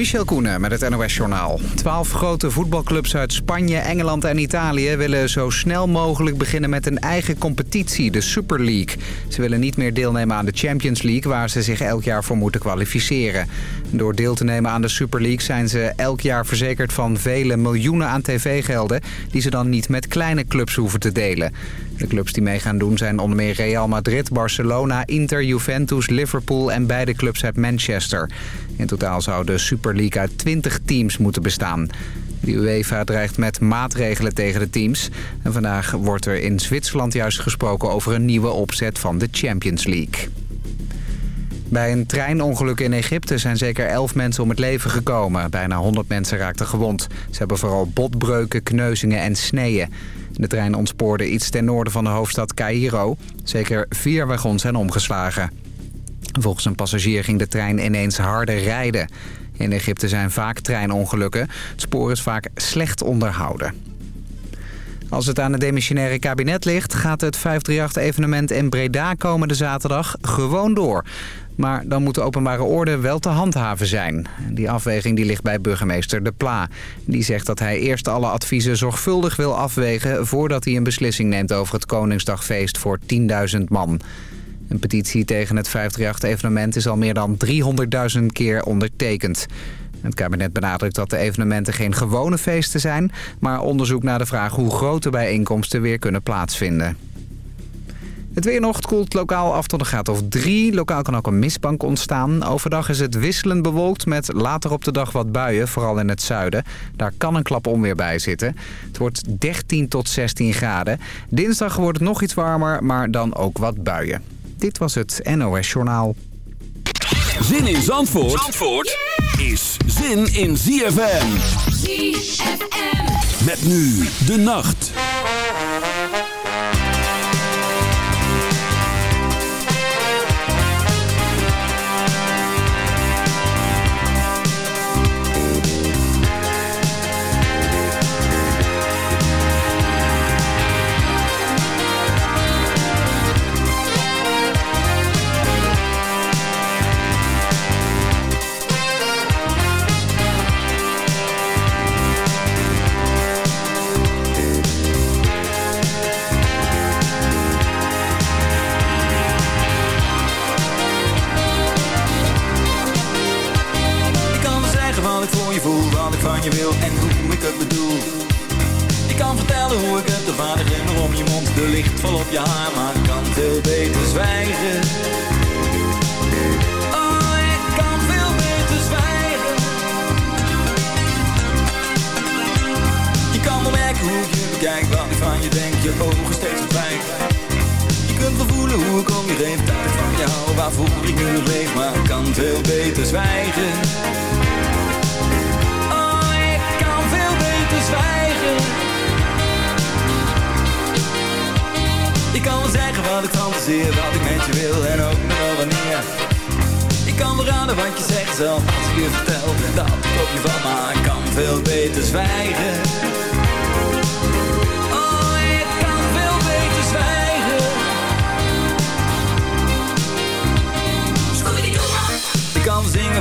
Michel Koenen met het NOS-journaal. Twaalf grote voetbalclubs uit Spanje, Engeland en Italië... willen zo snel mogelijk beginnen met een eigen competitie, de Super League. Ze willen niet meer deelnemen aan de Champions League... waar ze zich elk jaar voor moeten kwalificeren. Door deel te nemen aan de Super League zijn ze elk jaar verzekerd van vele miljoenen aan tv-gelden... die ze dan niet met kleine clubs hoeven te delen. De clubs die mee gaan doen zijn onder meer Real Madrid, Barcelona, Inter, Juventus, Liverpool en beide clubs uit Manchester. In totaal zou de Super League uit 20 teams moeten bestaan. De UEFA dreigt met maatregelen tegen de teams. En vandaag wordt er in Zwitserland juist gesproken over een nieuwe opzet van de Champions League. Bij een treinongeluk in Egypte zijn zeker 11 mensen om het leven gekomen. Bijna 100 mensen raakten gewond. Ze hebben vooral botbreuken, kneuzingen en sneeën. De trein ontspoorde iets ten noorden van de hoofdstad Cairo. Zeker vier wagons zijn omgeslagen. Volgens een passagier ging de trein ineens harder rijden. In Egypte zijn vaak treinongelukken. Het spoor is vaak slecht onderhouden. Als het aan het demissionaire kabinet ligt... gaat het 538-evenement in Breda komende zaterdag gewoon door. Maar dan moet de openbare orde wel te handhaven zijn. Die afweging die ligt bij burgemeester De Pla. Die zegt dat hij eerst alle adviezen zorgvuldig wil afwegen... voordat hij een beslissing neemt over het Koningsdagfeest voor 10.000 man. Een petitie tegen het 538-evenement is al meer dan 300.000 keer ondertekend. Het kabinet benadrukt dat de evenementen geen gewone feesten zijn... maar onderzoek naar de vraag hoe grote bijeenkomsten weer kunnen plaatsvinden. Het weer nog koelt lokaal af tot een graad of 3. Lokaal kan ook een mistbank ontstaan. Overdag is het wisselend bewolkt met later op de dag wat buien, vooral in het zuiden. Daar kan een klap onweer bij zitten. Het wordt 13 tot 16 graden. Dinsdag wordt het nog iets warmer, maar dan ook wat buien. Dit was het NOS Journaal. Zin in Zandvoort, Zandvoort is zin in ZFM. ZFM. Met nu de nacht.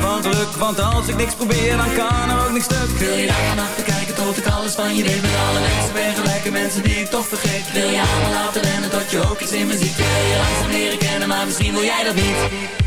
Van geluk, want als ik niks probeer, dan kan er ook niks stuk. Wil je daar te kijken tot ik alles van je weet? Met alle mensen ben gelijke mensen die ik toch vergeet. Wil je allemaal laten rennen tot je ook iets in me ziet? Wil je langzaam leren kennen, maar misschien wil jij dat niet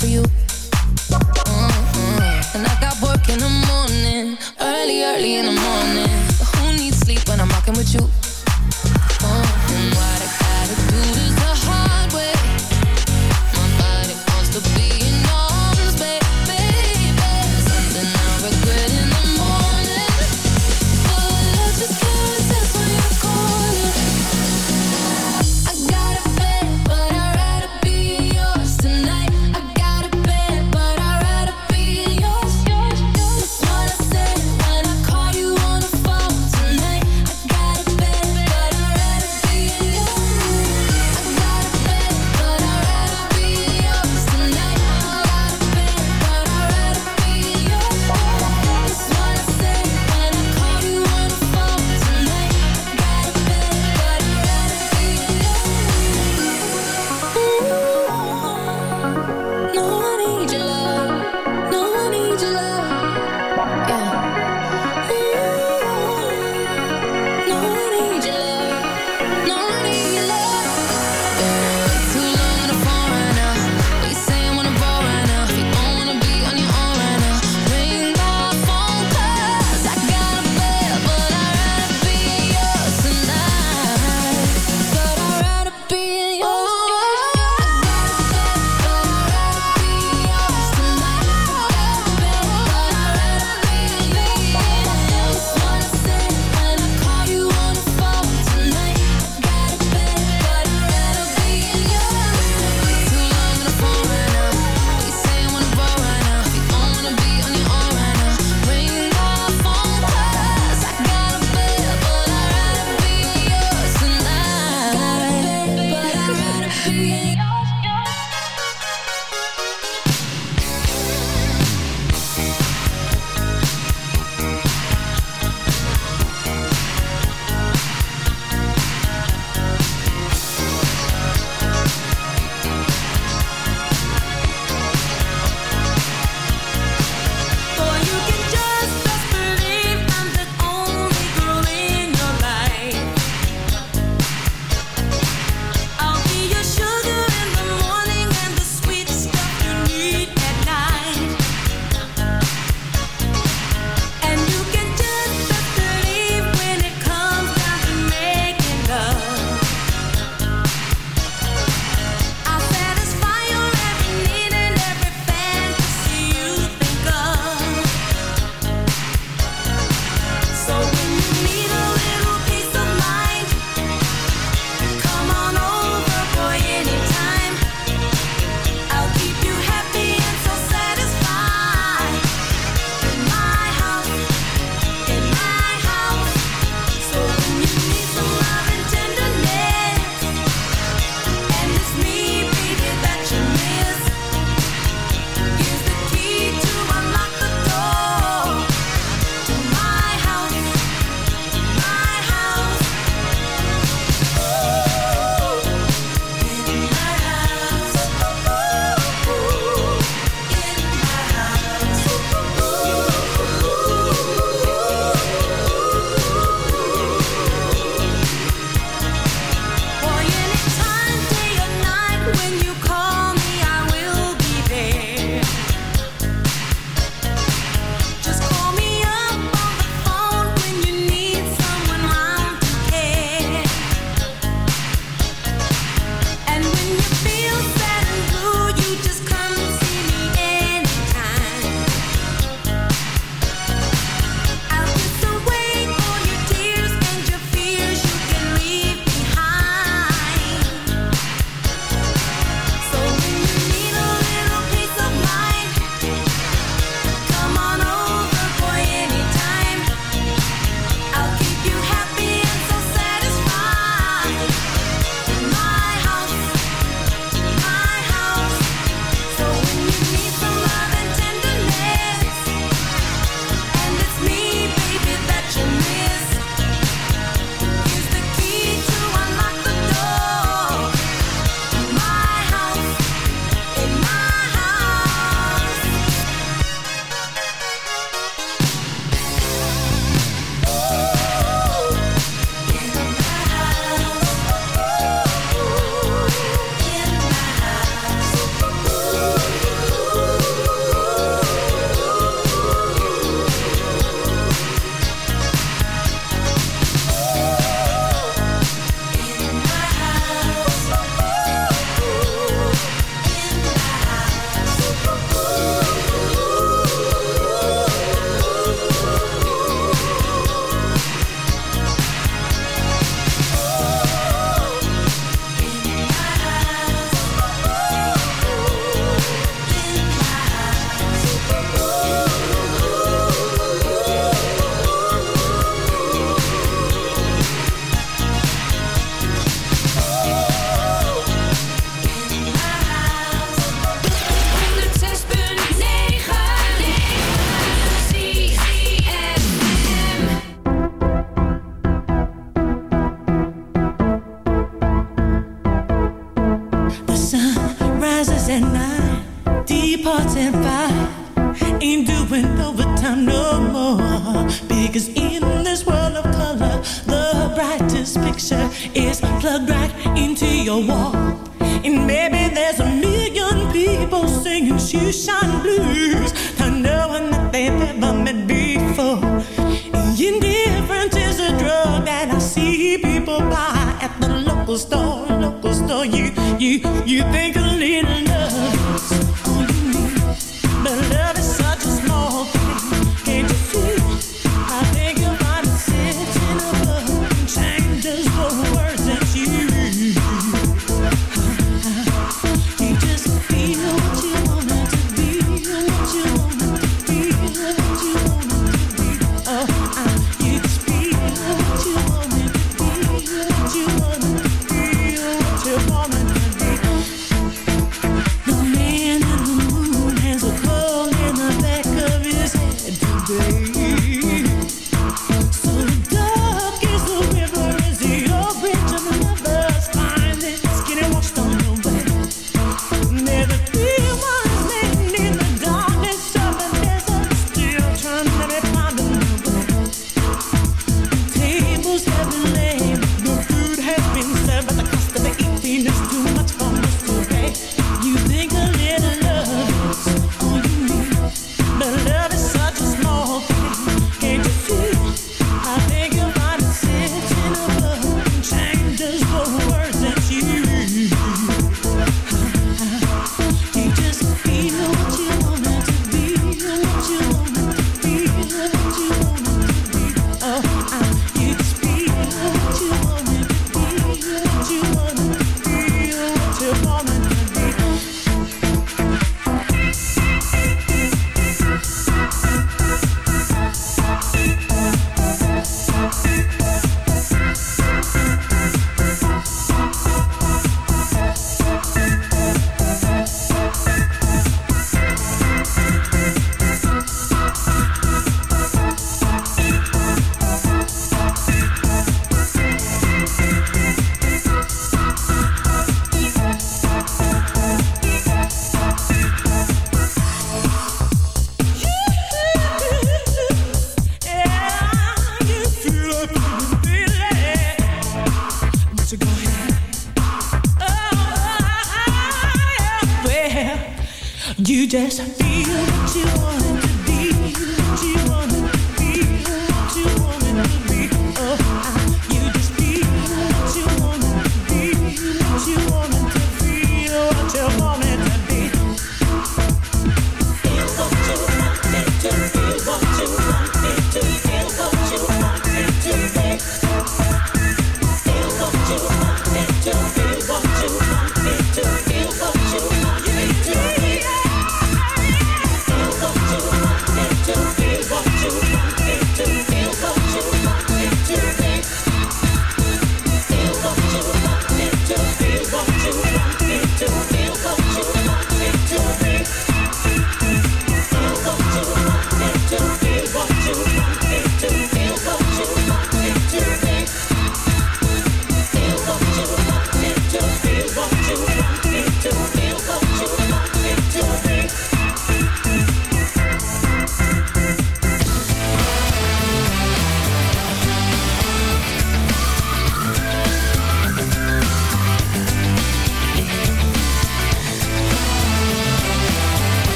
for you.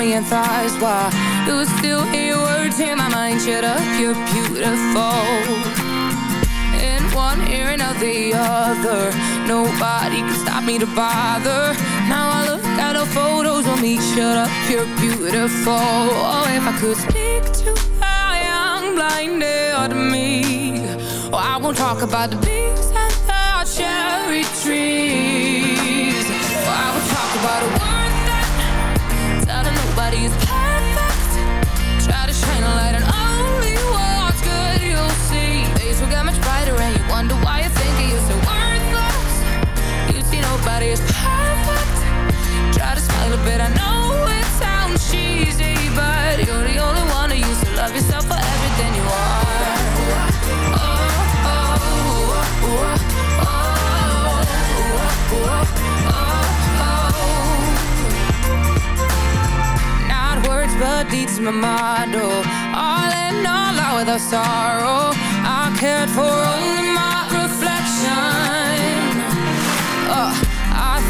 me and thighs Why you still hear your words in my mind. Shut up, you're beautiful. In one ear and out the other Nobody can stop me to bother. Now I look at the photos of me. Shut up, you're beautiful. Oh, if I could speak to a young blinded me Oh, I won't talk about the bees and the cherry tree Nobody is perfect. Try to smile a bit, I know it sounds cheesy But you're the only one who used to love yourself for everything you are. Oh, oh, oh, oh, oh, oh, oh. Not words but deeds, my oh All in all, out without sorrow. I cared for only my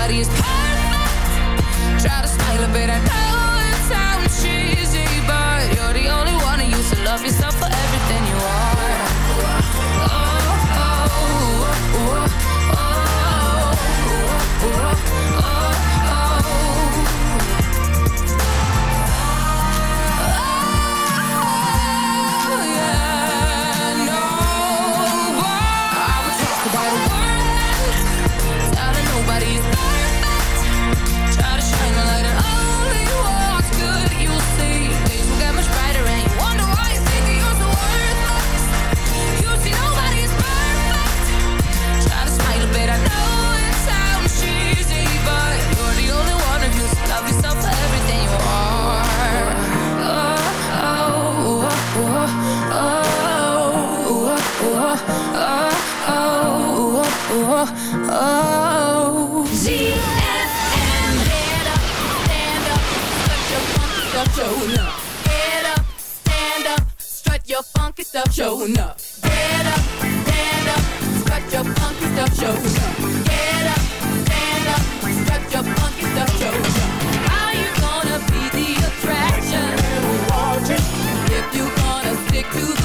nobody is perfect Try to smile a bit, at night. Oh. Get up, stand up, strut your funky stuff, up, stand up, strut your funky stuff, stand up, stand up, strut your funky stuff, you gonna be the attraction? If you gonna stick to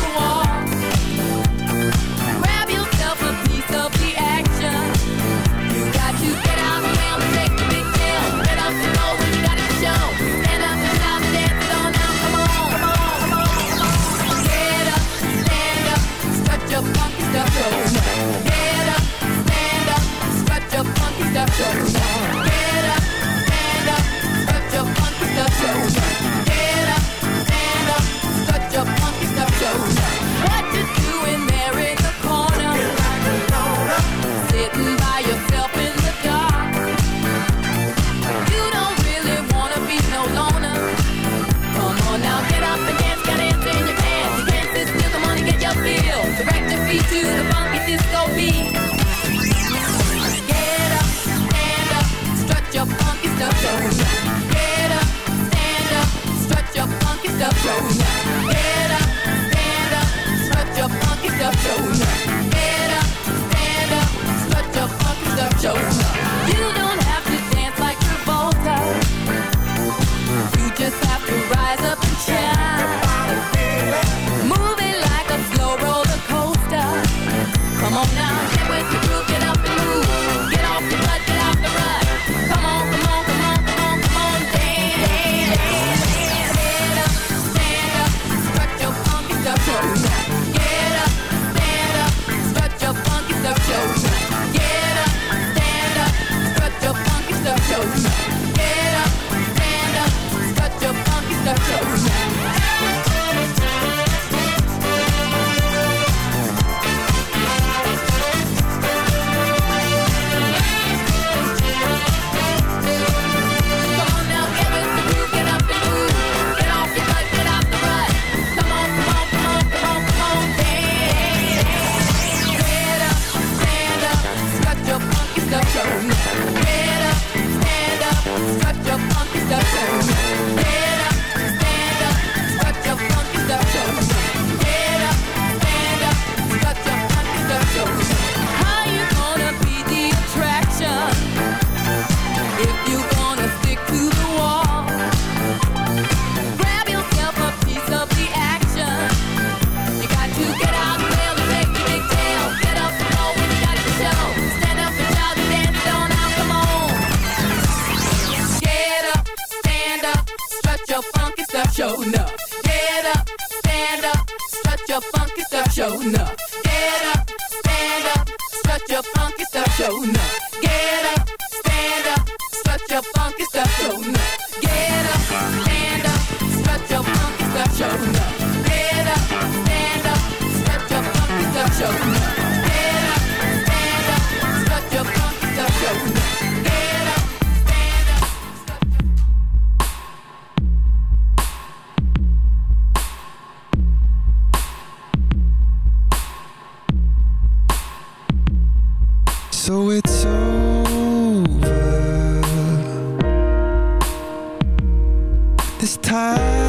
Yeah. This time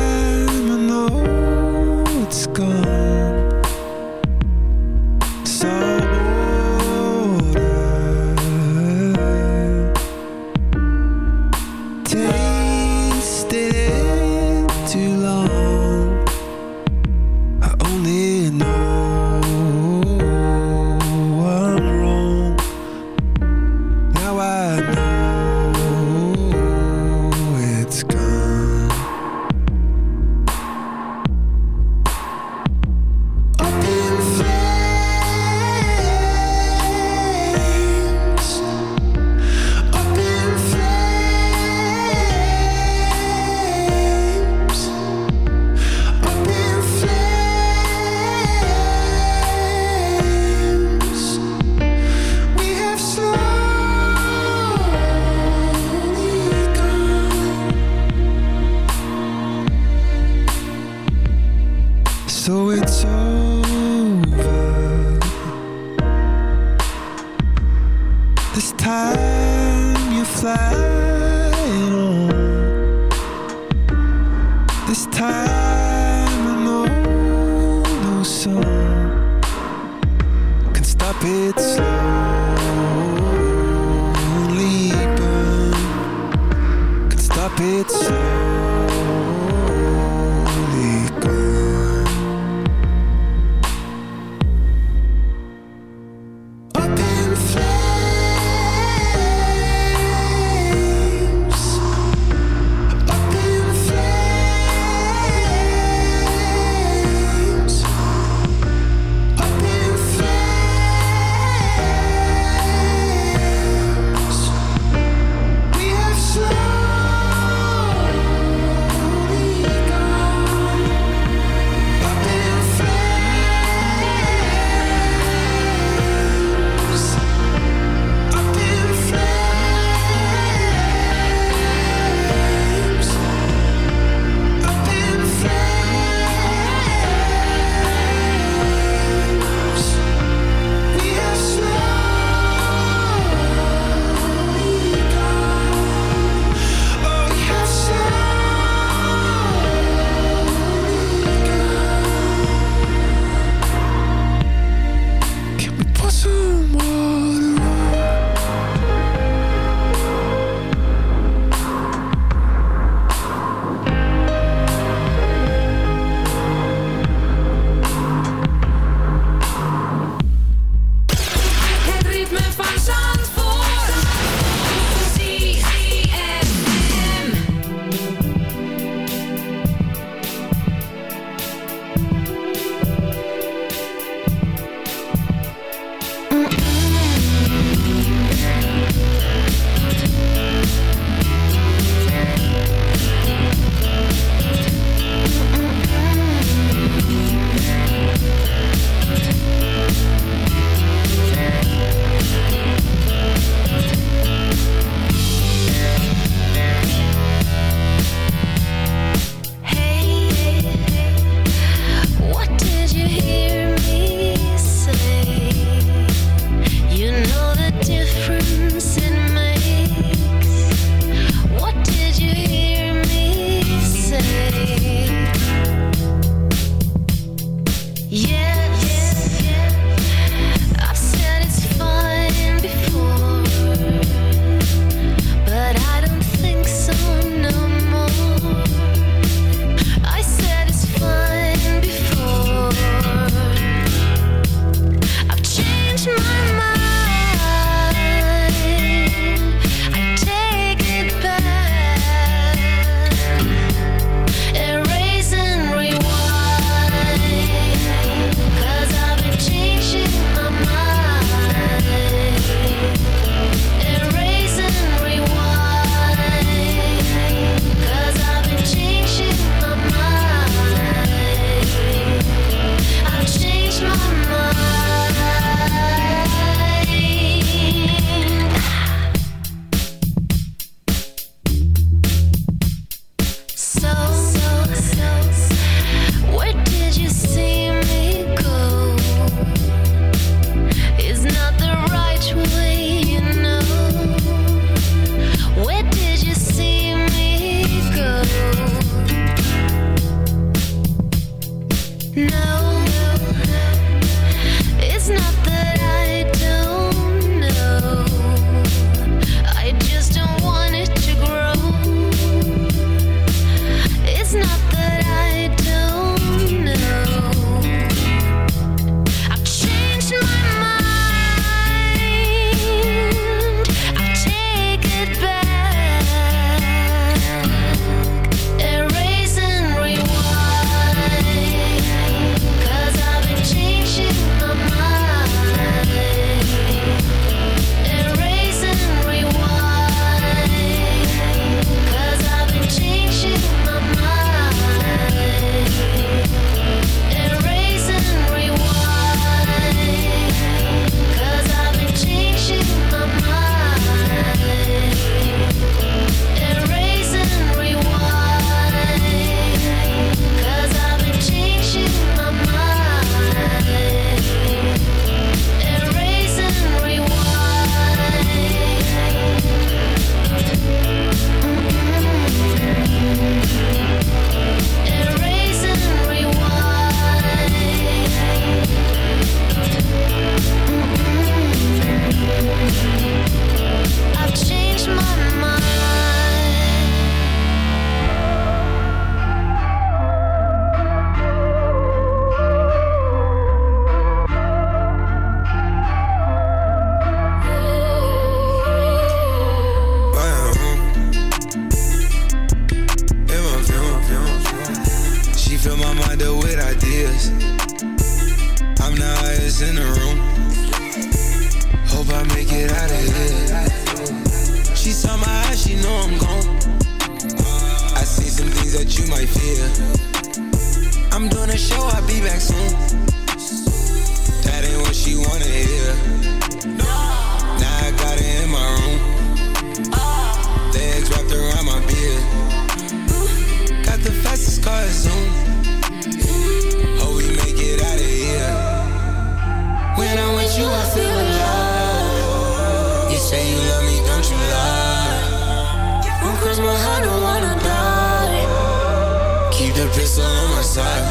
the pistol on my side.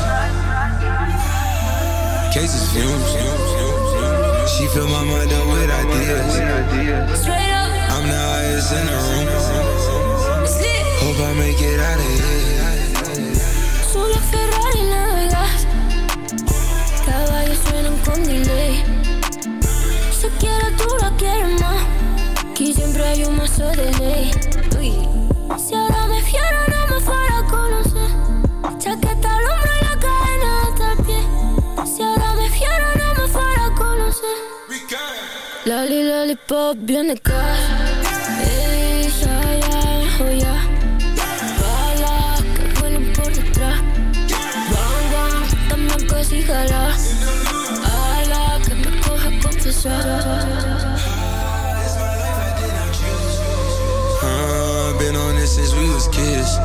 Cases fumes. She fill my mind up with ideas. I'm the highest in the room. Hope I make it out of here. Solo Ferrari navegas Caballos suenan con delay Si quieres tú la quieres más Aquí siempre hay un mazo de ley Uy. Si ahora lollipop bien de kaas. Ella, eh, ya, oh ya. Bala, que vuelen por detrás. Banga, dame cosígala. Ala, que me coja I've been on it since we was kids.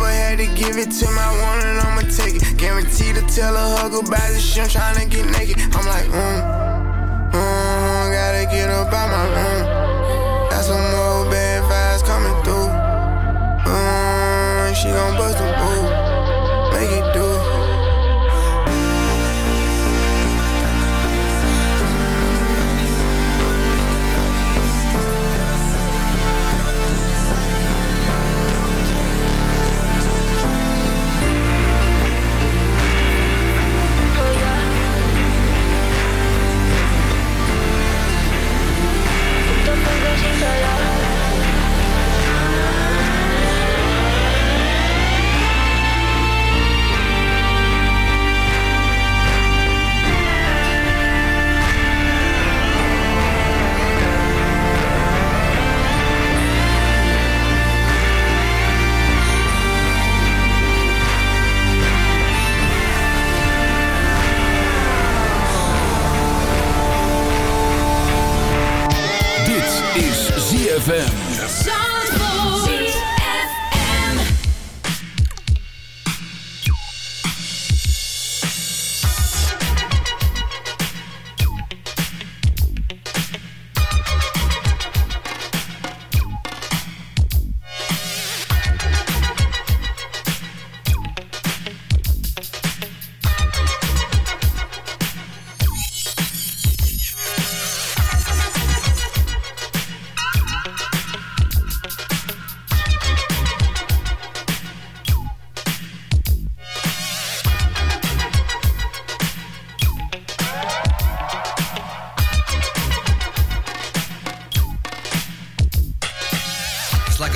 had to give it to my one and I'ma take it. Guaranteed to tell a hug about the shit, I'm tryna get naked. I'm like, mm, mm, gotta get up out my room. Got some more bad vibes coming through. Mm, she gon' bust a move, ZFM.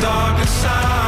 darker side